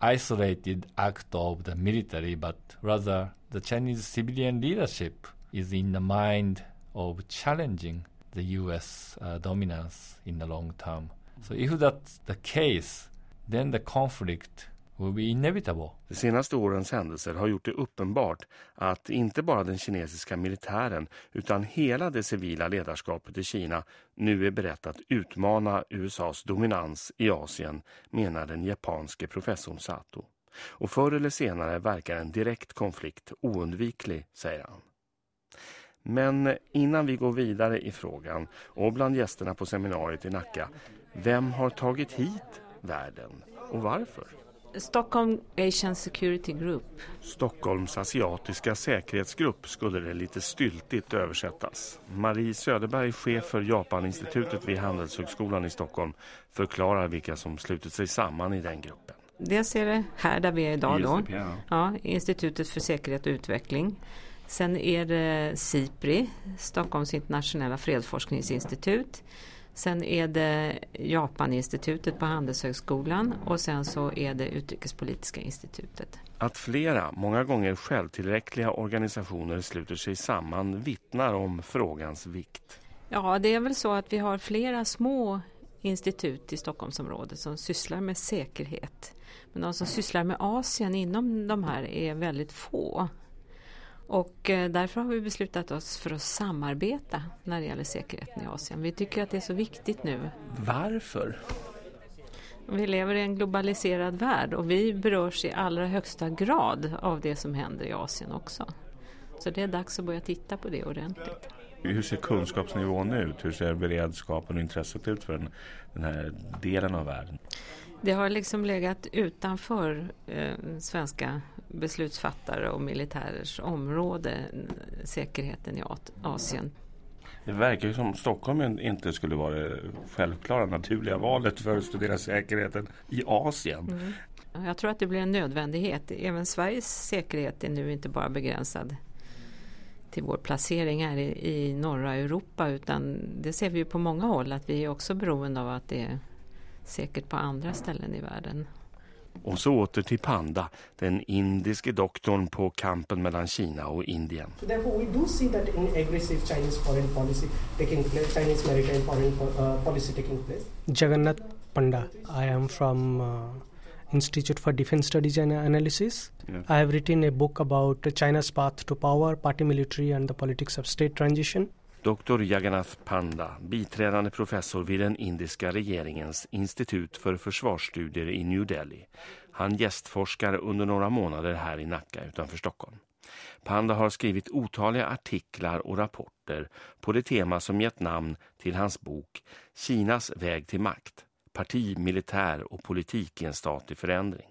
isolated act of the military, but rather the Chinese civilian leadership is in the mind of challenging the US uh, dominance in the long term. So if that's the case, then the conflict will be inevitable. De senaste årens händelser har gjort det uppenbart att inte bara den kinesiska militären utan hela det civila ledarskapet i Kina nu är berett att utmana USAs dominans i Asien, menar den japanske professorn Sato. Och förr eller senare verkar en direkt konflikt oundviklig, säger han. Men innan vi går vidare i frågan och bland gästerna på seminariet i Nacka, vem har tagit hit världen och varför? Stockholm Asian Security Group. Stockholms asiatiska säkerhetsgrupp skulle det lite styltigt översättas. Marie Söderberg, chef för Japaninstitutet vid Handelshögskolan i Stockholm, förklarar vilka som slutit sig samman i den gruppen. Dels är det här där vi är idag då. Ja, Institutet för säkerhet och utveckling. Sen är det SIPRI, Stockholms internationella fredsforskningsinstitut. Sen är det Japaninstitutet på Handelshögskolan och sen så är det Utrikespolitiska institutet. Att flera, många gånger självtillräckliga organisationer sluter sig samman vittnar om frågans vikt. Ja, det är väl så att vi har flera små institut i Stockholmsområdet som sysslar med säkerhet. Men de som sysslar med Asien inom de här är väldigt få. Och eh, därför har vi beslutat oss för att samarbeta när det gäller säkerheten i Asien. Vi tycker att det är så viktigt nu. Varför? Vi lever i en globaliserad värld och vi berörs i allra högsta grad av det som händer i Asien också. Så det är dags att börja titta på det ordentligt. Hur ser kunskapsnivån ut? Hur ser beredskapen och intresset ut för den, den här delen av världen? Det har liksom legat utanför eh, svenska beslutsfattare och militärers område, säkerheten i Asien. Det verkar ju som Stockholm inte skulle vara det självklara naturliga valet för att studera säkerheten i Asien. Mm. Jag tror att det blir en nödvändighet. Även Sveriges säkerhet är nu inte bara begränsad till vår placering här i, i norra Europa utan det ser vi ju på många håll att vi är också beroende av att det är säkert på andra ställen i världen. Och så åter till Panda, den indiske doktorn på kampen mellan Kina och Indien. Therefore we do see that in aggressive Chinese foreign policy taking place, Chinese maritime foreign uh, policy taking place. Jagannath Panda. I am from uh, Institute for Defense Studies and Analysis. Yeah. I have written a book about China's path to power, party military and the politics of state transition. Dr. Jagannath Panda, biträdande professor vid den indiska regeringens institut för försvarsstudier i New Delhi. Han gästforskar under några månader här i Nacka utanför Stockholm. Panda har skrivit otaliga artiklar och rapporter på det tema som gett namn till hans bok Kinas väg till makt, parti, militär och politik i en stat i förändring.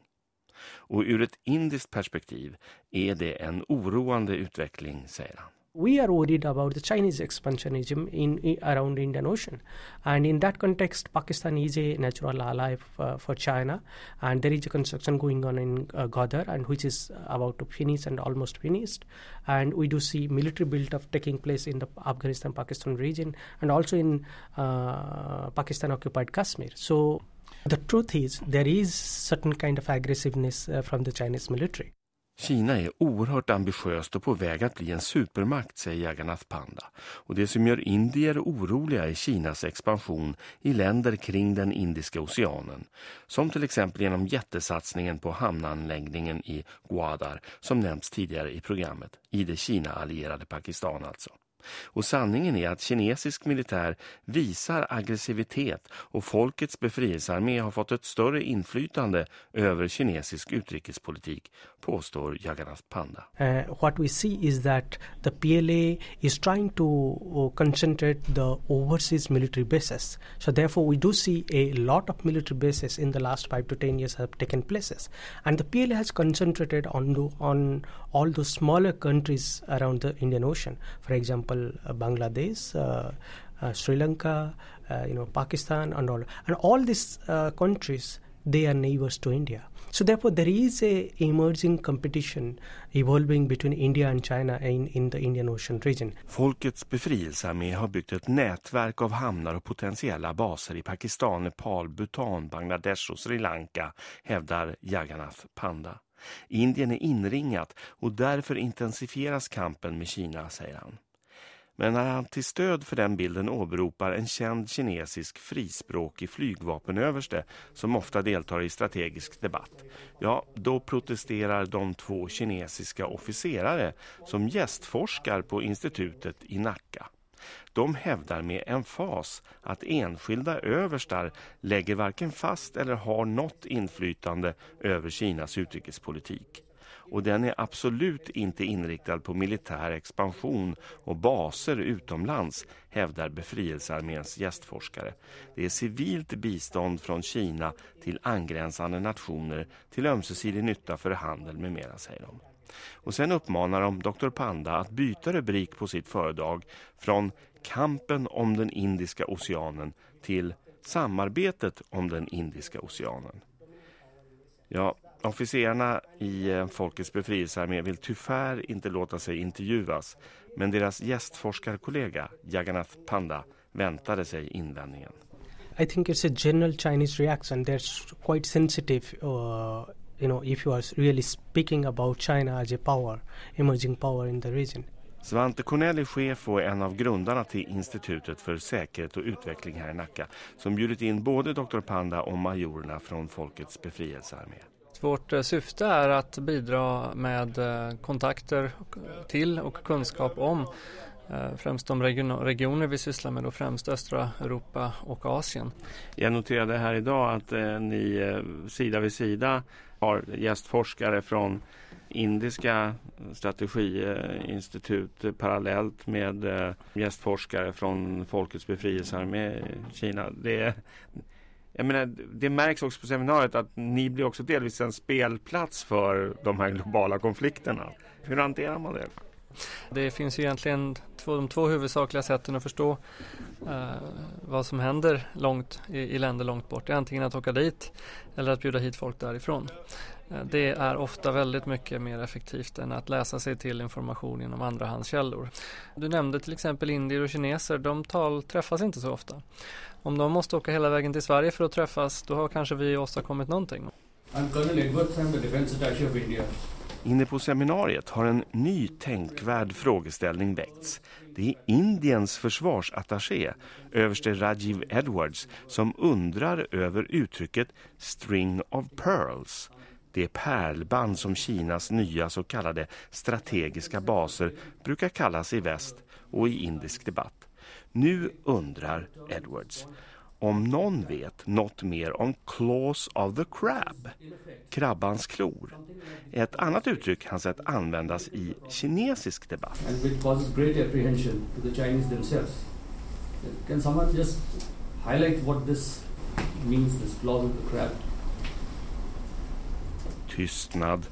Och ur ett indiskt perspektiv är det en oroande utveckling, säger han. We are worried about the Chinese expansionism in, in, around Indian Ocean, and in that context, Pakistan is a natural ally f- for China, and there is a construction going on in uh, Gwadar, and which is about to finish and almost finished, and we do see military build-up taking place in the Afghanistan-Pakistan region, and also in uh, Pakistan-occupied Kashmir. So. The truth is, there is certain kind of aggressiveness uh, from the Chinese military. Kina är oerhört ambitiöst och på väg att bli en supermakt, säger Jagannath Panda. Och det som gör indier oroliga är Kinas expansion i länder kring den indiska oceanen. Som till exempel genom jättesatsningen på hamnanläggningen i Gwadar som nämnts tidigare i programmet, i det Kina-allierade Pakistan alltså. Och sanningen är att kinesisk militär visar aggressivitet och folkets befrielsearmé har fått ett större inflytande över kinesisk utrikespolitik, påstår Jagannath Panda. Uh, what we see is that the PLA is trying to uh, concentrate the overseas military bases. So therefore we do see a lot of military bases in the last five to ten years have taken places. And the PLA has concentrated on, the, on all those smaller countries around the Indian Ocean. For example, uh, Bangladesh, uh, uh, Sri Lanka, uh, you know, Pakistan and all. And all these uh, countries, they are neighbors to India. So therefore there is a emerging competition evolving between India and China in, in the Indian Ocean region. Folkets befrielsearmé har byggt ett nätverk av hamnar och potentiella baser i Pakistan, Nepal, Bhutan, Bangladesh och Sri Lanka, hävdar Jagannath Panda. Indien är inringat och därför intensifieras kampen med Kina, säger han. Men när han till stöd för den bilden åberopar en känd kinesisk frispråkig flygvapenöverste som ofta deltar i strategisk debatt, ja, då protesterar de två kinesiska officerare som gästforskar på institutet i Nacka. De hävdar med en fas att enskilda överstar lägger varken fast eller har något inflytande över Kinas utrikespolitik och den är absolut inte inriktad på militär expansion och baser utomlands, hävdar befrielsearméns gästforskare. Det är civilt bistånd från Kina till angränsande nationer till ömsesidig nytta för handel med mera, säger de. Och sen uppmanar de Dr. Panda att byta rubrik på sitt föredrag från kampen om den Indiska oceanen till samarbetet om den Indiska oceanen. Ja, Officerarna i eh, Folkets befrielsearmé vill tyvärr inte låta sig intervjuas men deras gästforskarkollega Jagannath Panda väntade sig invändningen. I think it's a general Chinese reaction. They're quite sensitive uh, you know, if you are really speaking about China as a power, emerging power in the region. Svante Cornell är chef och en av grundarna till Institutet för säkerhet och utveckling här i Nacka som bjudit in både Dr. Panda och majorerna från Folkets befrielsearmé. Vårt eh, syfte är att bidra med eh, kontakter eh, till och kunskap om främst de regioner vi sysslar med, då främst östra Europa och Asien. Jag noterade här idag att ni sida vid sida har gästforskare från indiska strategiinstitut parallellt med gästforskare från Folkets befrielsearmé i Kina. Det jag menar, det märks också på seminariet att ni blir också delvis en spelplats för de här globala konflikterna. Hur hanterar man det? Det finns ju egentligen två, de två huvudsakliga sätten att förstå eh, vad som händer långt i, i, länder långt bort. Det är antingen att åka dit eller att bjuda hit folk därifrån. Eh, det är ofta väldigt mycket mer effektivt än att läsa sig till information genom andrahandskällor. Du nämnde till exempel indier och kineser, de tal träffas inte så ofta. Om de måste åka hela vägen till Sverige för att träffas, då har kanske vi åstadkommit någonting. I'm Colonel Edwards, I'm the defense attaché of India. Inne på seminariet har en ny tänkvärd frågeställning väckts. Det är Indiens försvarsattaché, överste Rajiv Edwards, som undrar över uttrycket string of pearls. Det pärlband som Kinas nya så kallade strategiska baser brukar kallas i väst och i indisk debatt. Nu undrar Edwards om någon vet något mer om claws of the crab, krabbans klor. Ett annat uttryck han sett användas i kinesisk debatt. And which causes great apprehension to the Chinese themselves. Can someone just highlight what this means, this claws of the crab? Tystnad.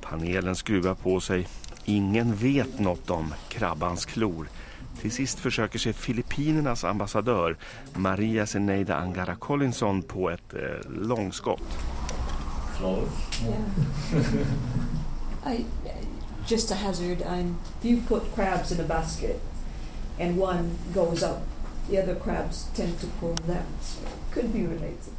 Panelen skruvar på sig. Ingen vet något om krabbans klor. Till sist försöker sig Filippinernas ambassadör Maria Zeneida Angara Collinson på ett eh, långskott. Yeah. I, just a hazard, I'm, you put crabs in a basket and one goes up, the other crabs tend to pull them. So it could be related.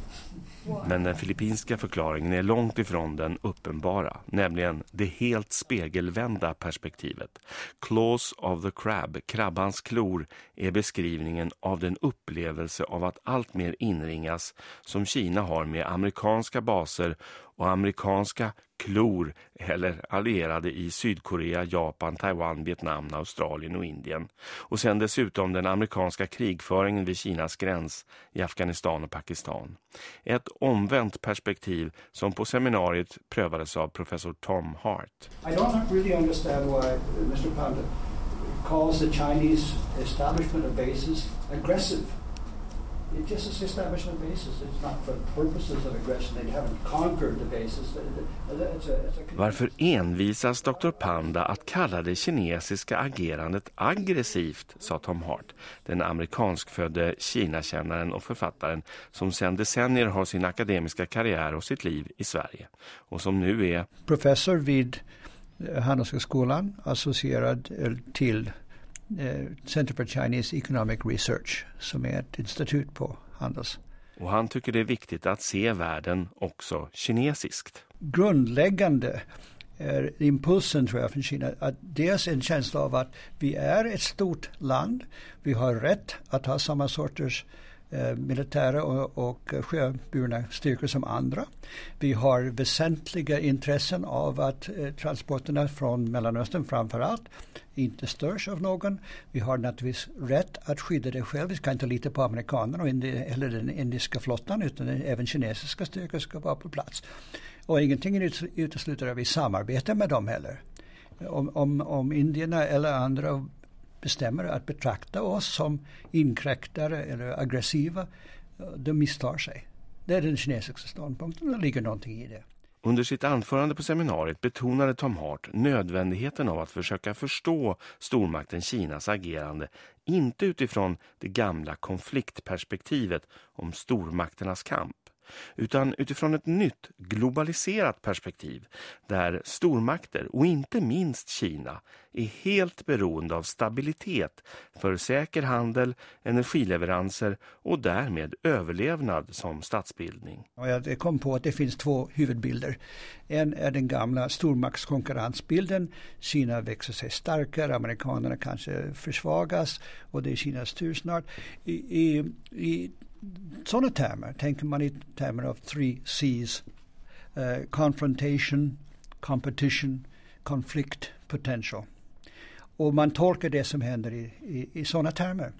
Men den filippinska förklaringen är långt ifrån den uppenbara, nämligen det helt spegelvända perspektivet. Claws of the crab, krabbans klor, är beskrivningen av den upplevelse av att allt mer inringas som Kina har med amerikanska baser och amerikanska klor eller allierade i Sydkorea, Japan, Taiwan, Vietnam, Australien och Indien. Och sen dessutom den amerikanska krigföringen vid Kinas gräns i Afghanistan och Pakistan. Ett omvänt perspektiv som på seminariet prövades av professor Tom Hart. I don't really understand why Mr. Panda calls the Chinese establishment of bases aggressive. It just is establishment of bases. It's not for purposes of aggression. They haven't conquered the bases. It's a, it's a... Varför envisas Dr. Panda att kalla det kinesiska agerandet aggressivt, sa Tom Hart, den amerikanskfödde Kinakännaren och författaren som sedan decennier har sin akademiska karriär och sitt liv i Sverige och som nu är professor vid Handelshögskolan associerad till Center for Chinese Economic Research som är ett institut på Handels. Och han tycker det är viktigt att se världen också kinesiskt. Grundläggande är impulsen tror jag från Kina att dels en känsla av att vi är ett stort land. Vi har rätt att ha samma sorters eh, militära och, och sjöburna styrkor som andra. Vi har väsentliga intressen av att eh, transporterna från Mellanöstern framförallt inte störs av någon. Vi har naturligtvis rätt att skydda det själv. Vi ska inte lita på amerikanerna och indi eller den indiska flottan utan även kinesiska styrkor ska vara på plats. Och ingenting utesluter att vi samarbetar med dem heller. Om, om, om indierna eller andra bestämmer att betrakta oss som inkräktare eller aggressiva, de misstar sig. Det är den kinesiska ståndpunkten och det ligger någonting i det. Under sitt anförande på seminariet betonade Tom Hart nödvändigheten av att försöka förstå stormakten Kinas agerande inte utifrån det gamla konfliktperspektivet om stormakternas kamp utan utifrån ett nytt globaliserat perspektiv där stormakter och inte minst Kina är helt beroende av stabilitet för säker handel, energileveranser och därmed överlevnad som statsbildning. Jag kom på att det finns två huvudbilder. En är den gamla stormaktskonkurrensbilden. Kina växer sig starkare, amerikanerna kanske försvagas och det är Kinas tur snart. I, i, i sådana termer tänker man i termer av three C's. Uh, confrontation, competition, konflikt, potential. Och man tolkar det som händer i, i, i sådana termer.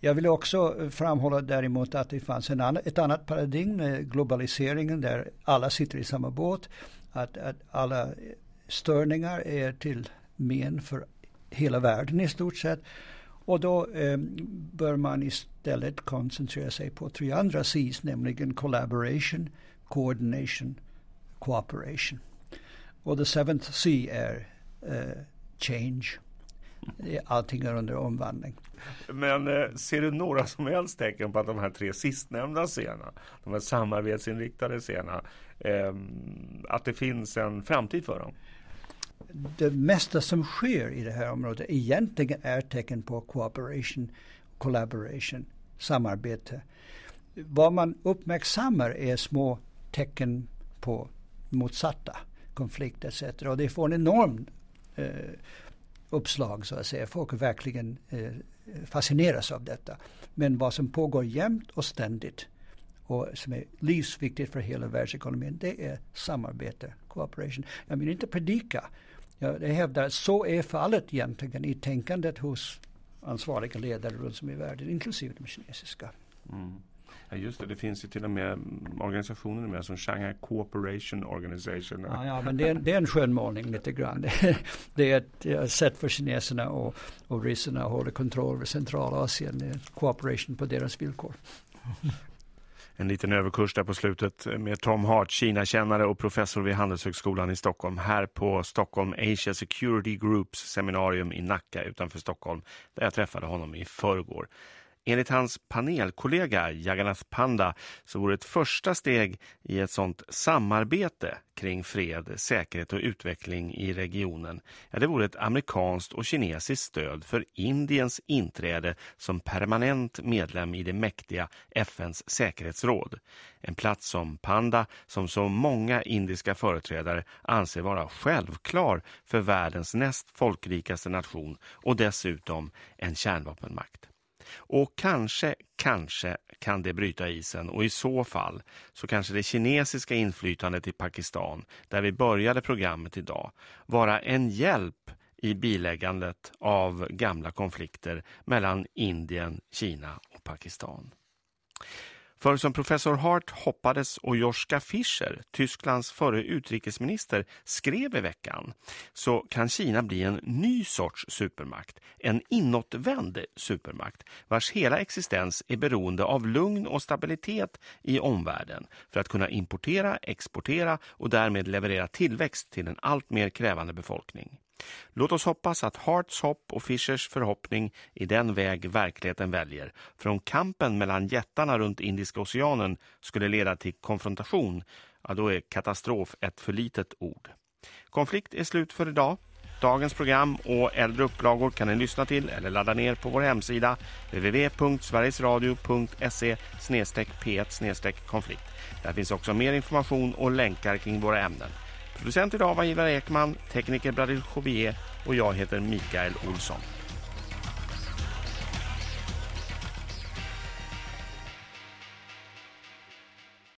Jag vill också framhålla däremot att det fanns en annan, ett annat paradigm globaliseringen där alla sitter i samma båt. Att, att alla störningar är till men för hela världen i stort sett. Och då eh, bör man istället koncentrera sig på tre andra C's, nämligen collaboration, coordination, cooperation. Och the seventh C är eh, change. Allting är under omvandling. Men eh, ser du några som helst tecken på att de här tre sistnämnda scenerna, de här samarbetsinriktade scenerna, eh, att det finns en framtid för dem? Det mesta som sker i det här området egentligen är tecken på cooperation, collaboration, samarbete. Vad man uppmärksammar är små tecken på motsatta konflikter etc. Och det får en enorm eh, uppslag så att säga. Folk verkligen eh, fascineras av detta. Men vad som pågår jämt och ständigt och som är livsviktigt för hela världsekonomin det är samarbete, cooperation. Jag vill inte predika jag hävdar att så är fallet egentligen i tänkandet hos ansvariga ledare runt om i världen, inklusive de kinesiska. Mm. Ja, just det, det finns ju till och med organisationer med som Shanghai Cooperation Organization. Ja, ja men det är, det är en skönmålning lite grann. Det är ett sätt för kineserna och, och ryssarna att hålla kontroll över Centralasien. Cooperation på deras villkor. En liten överkurs där på slutet med Tom Hart, Kina-kännare och professor vid Handelshögskolan i Stockholm. Här på Stockholm Asia Security Groups seminarium i Nacka utanför Stockholm där jag träffade honom i förrgår. Enligt hans panelkollega Jagannath Panda så vore ett första steg i ett sådant samarbete kring fred, säkerhet och utveckling i regionen. Ja, det vore ett amerikanskt och kinesiskt stöd för Indiens inträde som permanent medlem i det mäktiga FNs säkerhetsråd. En plats som Panda, som så många indiska företrädare anser vara självklar för världens näst folkrikaste nation och dessutom en kärnvapenmakt. Och kanske, kanske kan det bryta isen och i så fall så kanske det kinesiska inflytandet i Pakistan, där vi började programmet idag, vara en hjälp i biläggandet av gamla konflikter mellan Indien, Kina och Pakistan. För som professor Hart hoppades och Joschka Fischer, Tysklands förre utrikesminister, skrev i veckan så kan Kina bli en ny sorts supermakt, en inåtvänd supermakt vars hela existens är beroende av lugn och stabilitet i omvärlden för att kunna importera, exportera och därmed leverera tillväxt till en allt mer krävande befolkning. Låt oss hoppas att Harts hopp och Fischers förhoppning i den väg verkligheten väljer. För om kampen mellan jättarna runt Indiska oceanen skulle leda till konfrontation, ja då är katastrof ett för litet ord. Konflikt är slut för idag. Dagens program och äldre upplagor kan ni lyssna till eller ladda ner på vår hemsida www.sverigesradio.se p1 konflikt. Där finns också mer information och länkar kring våra ämnen. Producent idag var Ivar Ekman, tekniker Bradil Jovier och jag heter Mikael Olsson.